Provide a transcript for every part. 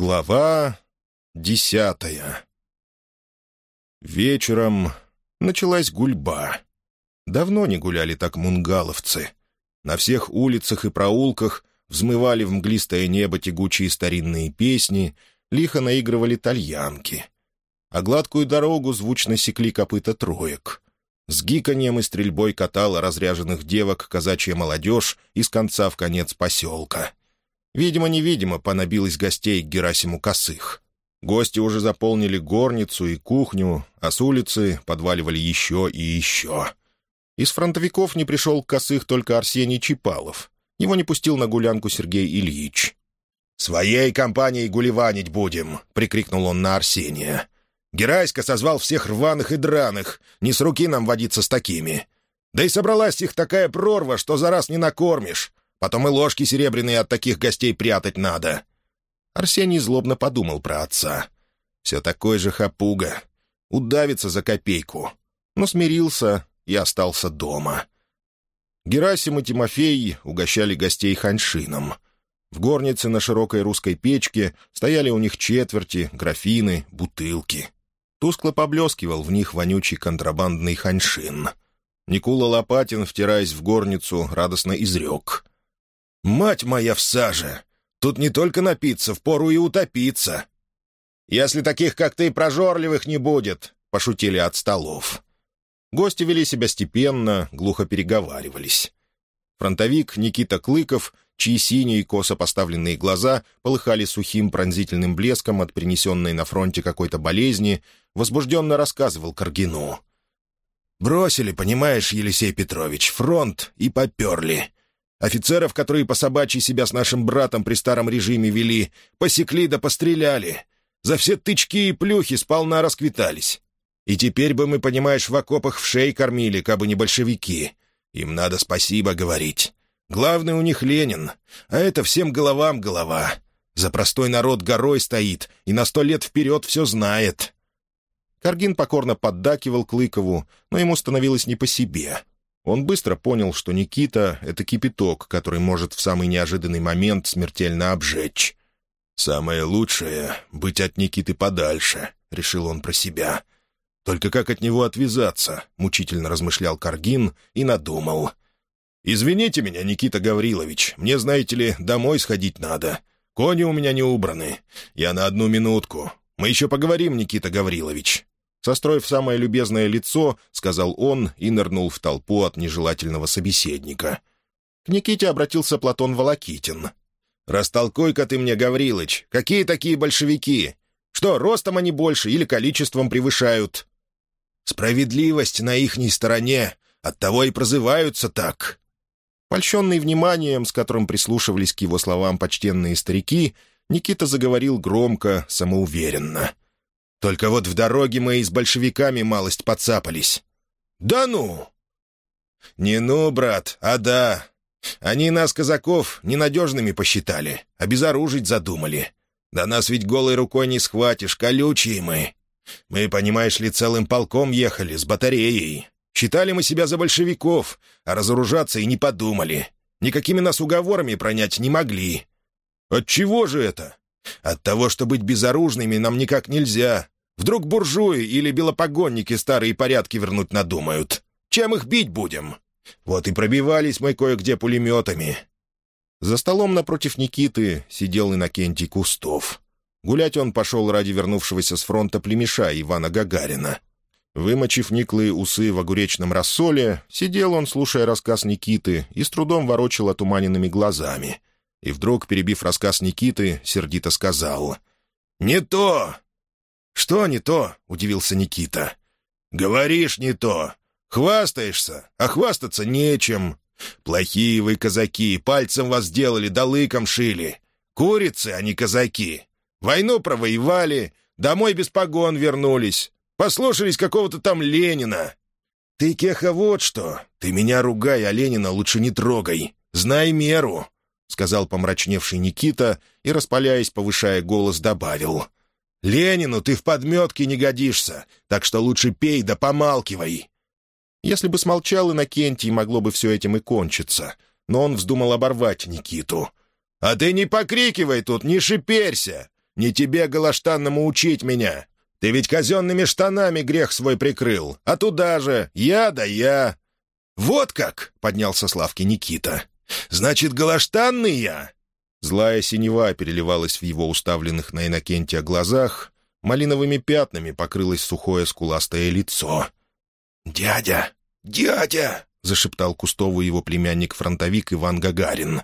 Глава десятая Вечером началась гульба. Давно не гуляли так мунгаловцы. На всех улицах и проулках взмывали в мглистое небо тягучие старинные песни, лихо наигрывали тальянки. А гладкую дорогу звучно секли копыта троек. С гиканьем и стрельбой катала разряженных девок казачья молодежь из конца в конец поселка — Видимо-невидимо понабилось гостей к Герасиму Косых. Гости уже заполнили горницу и кухню, а с улицы подваливали еще и еще. Из фронтовиков не пришел к Косых только Арсений Чипалов. Его не пустил на гулянку Сергей Ильич. «Своей компанией гулеванить будем!» — прикрикнул он на Арсения. «Гераська созвал всех рваных и драных. Не с руки нам водиться с такими. Да и собралась их такая прорва, что за раз не накормишь. Потом и ложки серебряные от таких гостей прятать надо». Арсений злобно подумал про отца. «Все такой же хапуга. Удавится за копейку». Но смирился и остался дома. Герасим и Тимофей угощали гостей ханьшином. В горнице на широкой русской печке стояли у них четверти, графины, бутылки. Тускло поблескивал в них вонючий контрабандный ханьшин. Никула Лопатин, втираясь в горницу, радостно изрек. «Мать моя в саже! Тут не только напиться, впору и утопиться!» «Если таких, как ты, прожорливых не будет!» — пошутили от столов. Гости вели себя степенно, глухо переговаривались. Фронтовик Никита Клыков, чьи синие косо поставленные глаза полыхали сухим пронзительным блеском от принесенной на фронте какой-то болезни, возбужденно рассказывал Каргину. «Бросили, понимаешь, Елисей Петрович, фронт и поперли. Офицеров, которые по собачьи себя с нашим братом при старом режиме вели, посекли да постреляли. За все тычки и плюхи сполна расквитались. И теперь бы мы, понимаешь, в окопах в шей кормили, кабы не большевики. Им надо спасибо говорить. Главный у них Ленин, а это всем головам голова. За простой народ горой стоит и на сто лет вперед все знает». Каргин покорно поддакивал Клыкову, но ему становилось не по себе. Он быстро понял, что Никита — это кипяток, который может в самый неожиданный момент смертельно обжечь. «Самое лучшее — быть от Никиты подальше», — решил он про себя. «Только как от него отвязаться?» — мучительно размышлял Каргин и надумал. «Извините меня, Никита Гаврилович, мне, знаете ли, домой сходить надо. Кони у меня не убраны. Я на одну минутку. Мы еще поговорим, Никита Гаврилович. Состроив самое любезное лицо, сказал он и нырнул в толпу от нежелательного собеседника. К Никите обратился Платон Волокитин. «Растолкуй-ка ты мне, Гаврилыч, какие такие большевики? Что, ростом они больше или количеством превышают?» «Справедливость на ихней стороне, оттого и прозываются так». Польщенный вниманием, с которым прислушивались к его словам почтенные старики, Никита заговорил громко, самоуверенно. Только вот в дороге мы и с большевиками малость подцапались». «Да ну!» «Не ну, брат, а да. Они нас, казаков, ненадежными посчитали, обезоружить задумали. Да нас ведь голой рукой не схватишь, колючие мы. Мы, понимаешь ли, целым полком ехали, с батареей. Считали мы себя за большевиков, а разоружаться и не подумали. Никакими нас уговорами пронять не могли. Отчего же это? От того, что быть безоружными нам никак нельзя. Вдруг буржуи или белопогонники старые порядки вернуть надумают. Чем их бить будем? Вот и пробивались мы кое-где пулеметами». За столом напротив Никиты сидел Иннокентий Кустов. Гулять он пошел ради вернувшегося с фронта племеша Ивана Гагарина. Вымочив никлые усы в огуречном рассоле, сидел он, слушая рассказ Никиты, и с трудом ворочал отуманенными глазами. И вдруг, перебив рассказ Никиты, сердито сказал «Не то! «Что не то?» — удивился Никита. «Говоришь не то. Хвастаешься, а хвастаться нечем. Плохие вы казаки, пальцем вас делали, да лыком шили. Курицы, а не казаки. Войну провоевали, домой без погон вернулись. Послушались какого-то там Ленина. Ты, Кеха, вот что. Ты меня ругай, а Ленина лучше не трогай. Знай меру», — сказал помрачневший Никита и, распаляясь, повышая голос, добавил — Ленину ты в подметке не годишься, так что лучше пей да помалкивай». Если бы смолчал Иннокентий, могло бы все этим и кончиться. Но он вздумал оборвать Никиту. «А ты не покрикивай тут, не шиперься! Не тебе, голоштанному, учить меня! Ты ведь казенными штанами грех свой прикрыл, а туда же я да я!» «Вот как!» — поднялся Славки Никита. «Значит, голоштанный я!» Злая синева переливалась в его уставленных на Иннокентия глазах, малиновыми пятнами покрылось сухое скуластое лицо. «Дядя! Дядя!» — зашептал Кустову его племянник-фронтовик Иван Гагарин.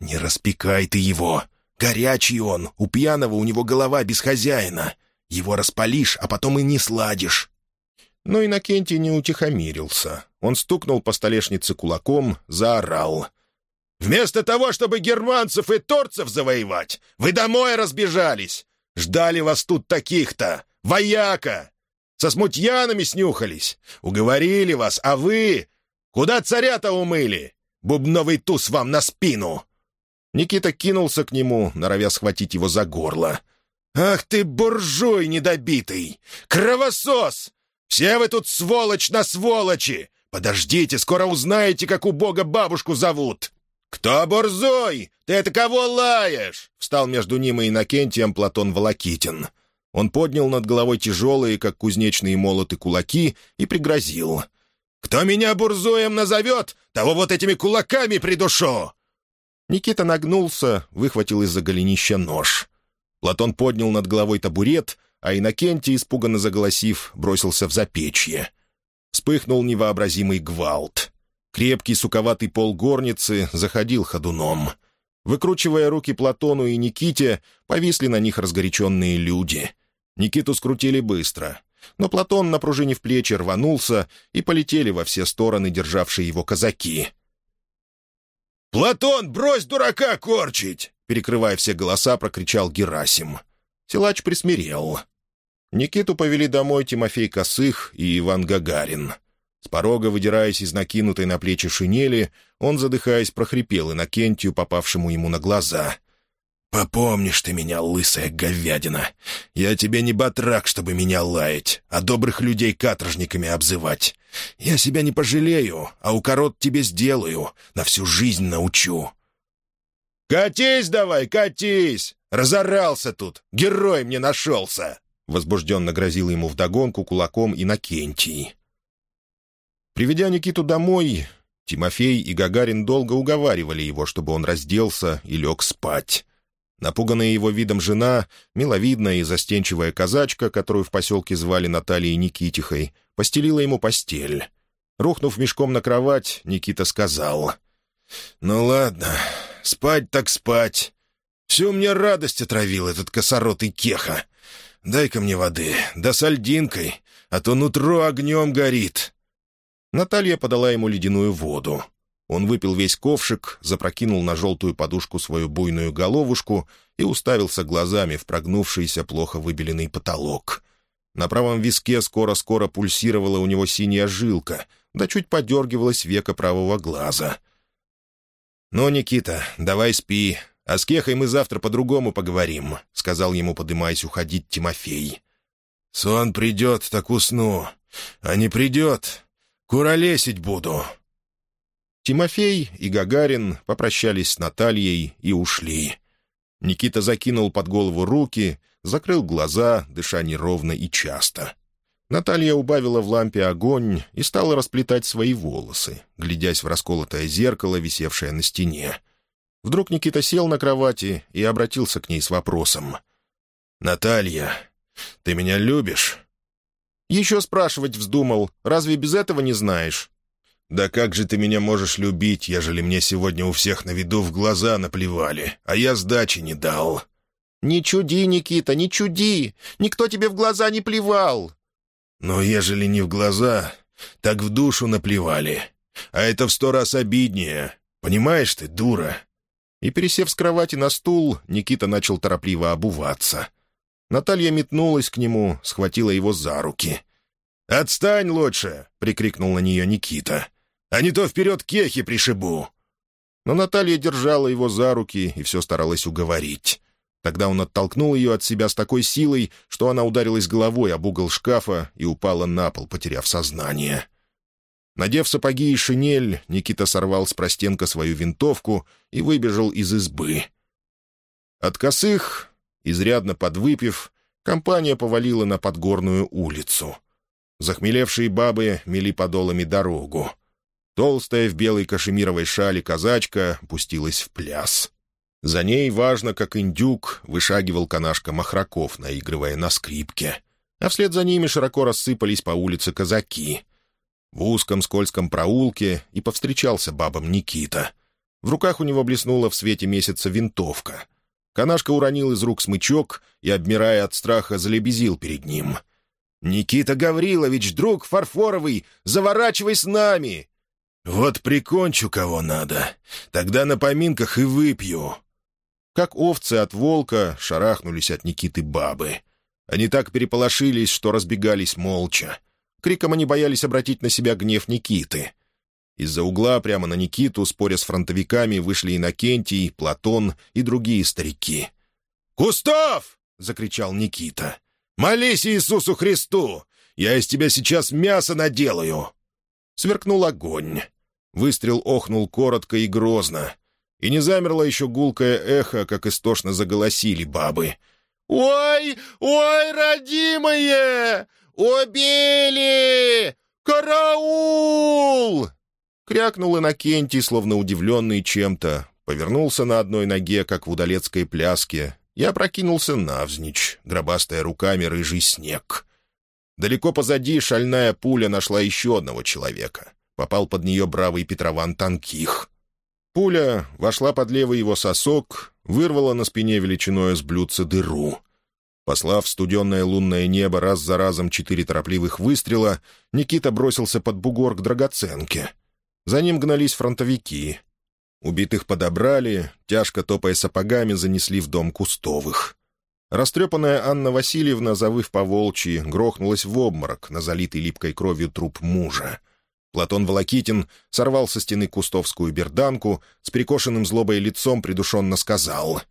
«Не распекай ты его! Горячий он, у пьяного у него голова без хозяина. Его распалишь, а потом и не сладишь». Но Иннокентий не утихомирился. Он стукнул по столешнице кулаком, заорал. «Вместо того, чтобы германцев и торцев завоевать, вы домой разбежались! Ждали вас тут таких-то! Вояка! Со смутьянами снюхались! Уговорили вас, а вы... Куда царя-то умыли? Бубновый туз вам на спину!» Никита кинулся к нему, норовя схватить его за горло. «Ах ты, буржуй недобитый! Кровосос! Все вы тут сволочь на сволочи! Подождите, скоро узнаете, как у Бога бабушку зовут!» «Кто бурзой? Ты это кого лаешь?» — встал между ним и Иннокентием Платон Волокитин. Он поднял над головой тяжелые, как кузнечные молоты, кулаки и пригрозил. «Кто меня бурзоем назовет, того вот этими кулаками придушу!» Никита нагнулся, выхватил из-за голенища нож. Платон поднял над головой табурет, а Иннокентий, испуганно заголосив, бросился в запечье. Вспыхнул невообразимый гвалт. Крепкий суковатый пол горницы заходил ходуном. Выкручивая руки Платону и Никите, повисли на них разгоряченные люди. Никиту скрутили быстро. Но Платон, напружинив плечи, рванулся, и полетели во все стороны державшие его казаки. «Платон, брось дурака корчить!» Перекрывая все голоса, прокричал Герасим. Силач присмирел. Никиту повели домой Тимофей Косых и Иван Гагарин. С порога, выдираясь из накинутой на плечи шинели, он, задыхаясь, прохрипел Иннокентию, попавшему ему на глаза. «Попомнишь ты меня, лысая говядина! Я тебе не батрак, чтобы меня лаять, а добрых людей каторжниками обзывать. Я себя не пожалею, а укорот тебе сделаю, на всю жизнь научу. «Катись давай, катись! Разорался тут! Герой мне нашелся!» Возбужденно грозил ему вдогонку кулаком Иннокентий. Приведя Никиту домой, Тимофей и Гагарин долго уговаривали его, чтобы он разделся и лег спать. Напуганная его видом жена, миловидная и застенчивая казачка, которую в поселке звали Натальей Никитихой, постелила ему постель. Рухнув мешком на кровать, Никита сказал, «Ну ладно, Спать так спать. Всю мне радость отравил этот косоротый кеха. Дай-ка мне воды, да с альдинкой, а то нутро огнем горит». Наталья подала ему ледяную воду. Он выпил весь ковшик, запрокинул на желтую подушку свою буйную головушку и уставился глазами в прогнувшийся плохо выбеленный потолок. На правом виске скоро-скоро пульсировала у него синяя жилка, да чуть подергивалась века правого глаза. «Ну, Никита, давай спи, а с Кехой мы завтра по-другому поговорим», — сказал ему, подымаясь уходить Тимофей. «Сон придет, так усну, а не придет, куролесить буду». Тимофей и Гагарин попрощались с Натальей и ушли. Никита закинул под голову руки, закрыл глаза, дыша неровно и часто. Наталья убавила в лампе огонь и стала расплетать свои волосы, глядясь в расколотое зеркало, висевшее на стене. Вдруг Никита сел на кровати и обратился к ней с вопросом. «Наталья, ты меня любишь?» «Еще спрашивать вздумал. Разве без этого не знаешь?» «Да как же ты меня можешь любить, ежели мне сегодня у всех на виду в глаза наплевали, а я сдачи не дал?» «Не чуди, Никита, не чуди! Никто тебе в глаза не плевал! Но ежели не в глаза, так в душу наплевали. А это в сто раз обиднее. Понимаешь ты, дура?» И, пересев с кровати на стул, Никита начал торопливо обуваться. Наталья метнулась к нему, схватила его за руки. «Отстань лучше!» — прикрикнул на нее Никита. «А не то вперед кехи пришибу!» Но Наталья держала его за руки и все старалась уговорить. Тогда он оттолкнул ее от себя с такой силой, что она ударилась головой об угол шкафа и упала на пол, потеряв сознание. Надев сапоги и шинель, Никита сорвал с простенка свою винтовку и выбежал из избы. От косых Изрядно подвыпив, компания повалила на Подгорную улицу. Захмелевшие бабы мели подолами дорогу. Толстая в белой кашемировой шале казачка пустилась в пляс. За ней, важно, как индюк, вышагивал канашка Махраков, наигрывая на скрипке. А вслед за ними широко рассыпались по улице казаки. В узком скользком проулке и повстречался бабам Никита. В руках у него блеснула в свете месяца винтовка. Канашка уронил из рук смычок и, обмирая от страха, залебезил перед ним. «Никита Гаврилович, друг фарфоровый, заворачивай с нами!» «Вот прикончу кого надо, тогда на поминках и выпью». Как овцы от волка шарахнулись от Никиты бабы. Они так переполошились, что разбегались молча. Криком они боялись обратить на себя гнев Никиты. Из-за угла прямо на Никиту, споря с фронтовиками, вышли Иннокентий, Платон и другие старики. «Кустов!» — закричал Никита. «Молись Иисусу Христу! Я из тебя сейчас мясо наделаю!» Сверкнул огонь. Выстрел охнул коротко и грозно. И не замерло еще гулкое эхо, как истошно заголосили бабы. «Ой, ой, родимые! Убили! Караул!» Крякнул Иннокентий, словно удивленный чем-то, повернулся на одной ноге, как в удалецкой пляске, и опрокинулся навзничь, гробастая руками рыжий снег. Далеко позади шальная пуля нашла еще одного человека. Попал под нее бравый Петрован Танких. Пуля вошла под левый его сосок, вырвала на спине величиной с блюдца дыру. Послав студенное лунное небо раз за разом четыре торопливых выстрела, Никита бросился под бугор к драгоценке. За ним гнались фронтовики. Убитых подобрали, тяжко топая сапогами, занесли в дом Кустовых. Растрепанная Анна Васильевна, завыв по волчьи, грохнулась в обморок на залитый липкой кровью труп мужа. Платон Волокитин сорвал со стены кустовскую берданку, с прикошенным злобой лицом придушенно сказал.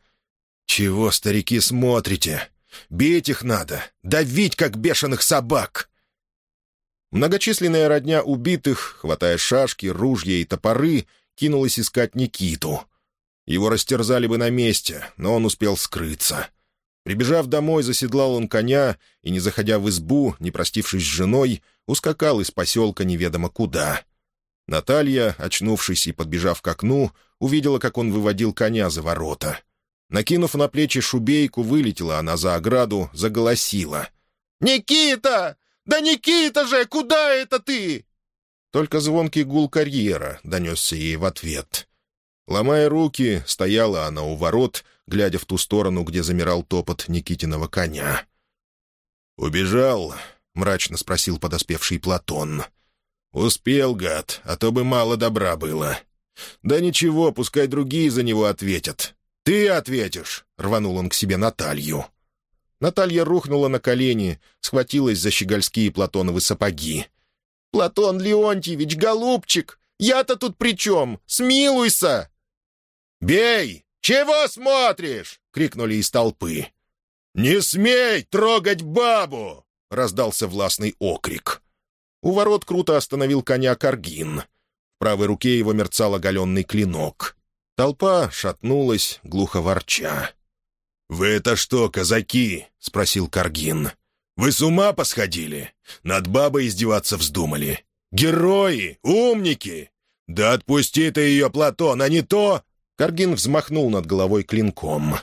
«Чего, старики, смотрите? Бить их надо, давить, как бешеных собак!» Многочисленная родня убитых, хватая шашки, ружья и топоры, кинулась искать Никиту. Его растерзали бы на месте, но он успел скрыться. Прибежав домой, заседлал он коня и, не заходя в избу, не простившись с женой, ускакал из поселка неведомо куда. Наталья, очнувшись и подбежав к окну, увидела, как он выводил коня за ворота. Накинув на плечи шубейку, вылетела она за ограду, заголосила. «Никита! Да Никита же! Куда это ты?» Только звонкий гул карьера донесся ей в ответ. Ломая руки, стояла она у ворот, глядя в ту сторону, где замирал топот Никитиного коня. «Убежал?» — мрачно спросил подоспевший Платон. «Успел, гад, а то бы мало добра было. Да ничего, пускай другие за него ответят. Ты ответишь!» — рванул он к себе Наталью. Наталья рухнула на колени, схватилась за щегольские Платоновы сапоги. «Платон Леонтьевич, голубчик, я-то тут при чем? Смилуйся!» «Бей! Чего смотришь?» — крикнули из толпы. «Не смей трогать бабу!» — раздался властный окрик. У ворот круто остановил коня Каргин. В правой руке его мерцал оголенный клинок. Толпа шатнулась, глухо ворча. «Вы это что, казаки?» — спросил Каргин. «Вы с ума посходили? Над бабой издеваться вздумали? Герои! Умники! Да отпусти ты ее, Платон, а не то...» Каргин взмахнул над головой клинком.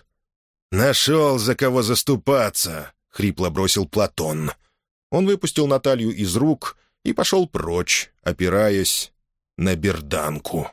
«Нашел, за кого заступаться!» — хрипло бросил Платон. Он выпустил Наталью из рук и пошел прочь, опираясь на берданку.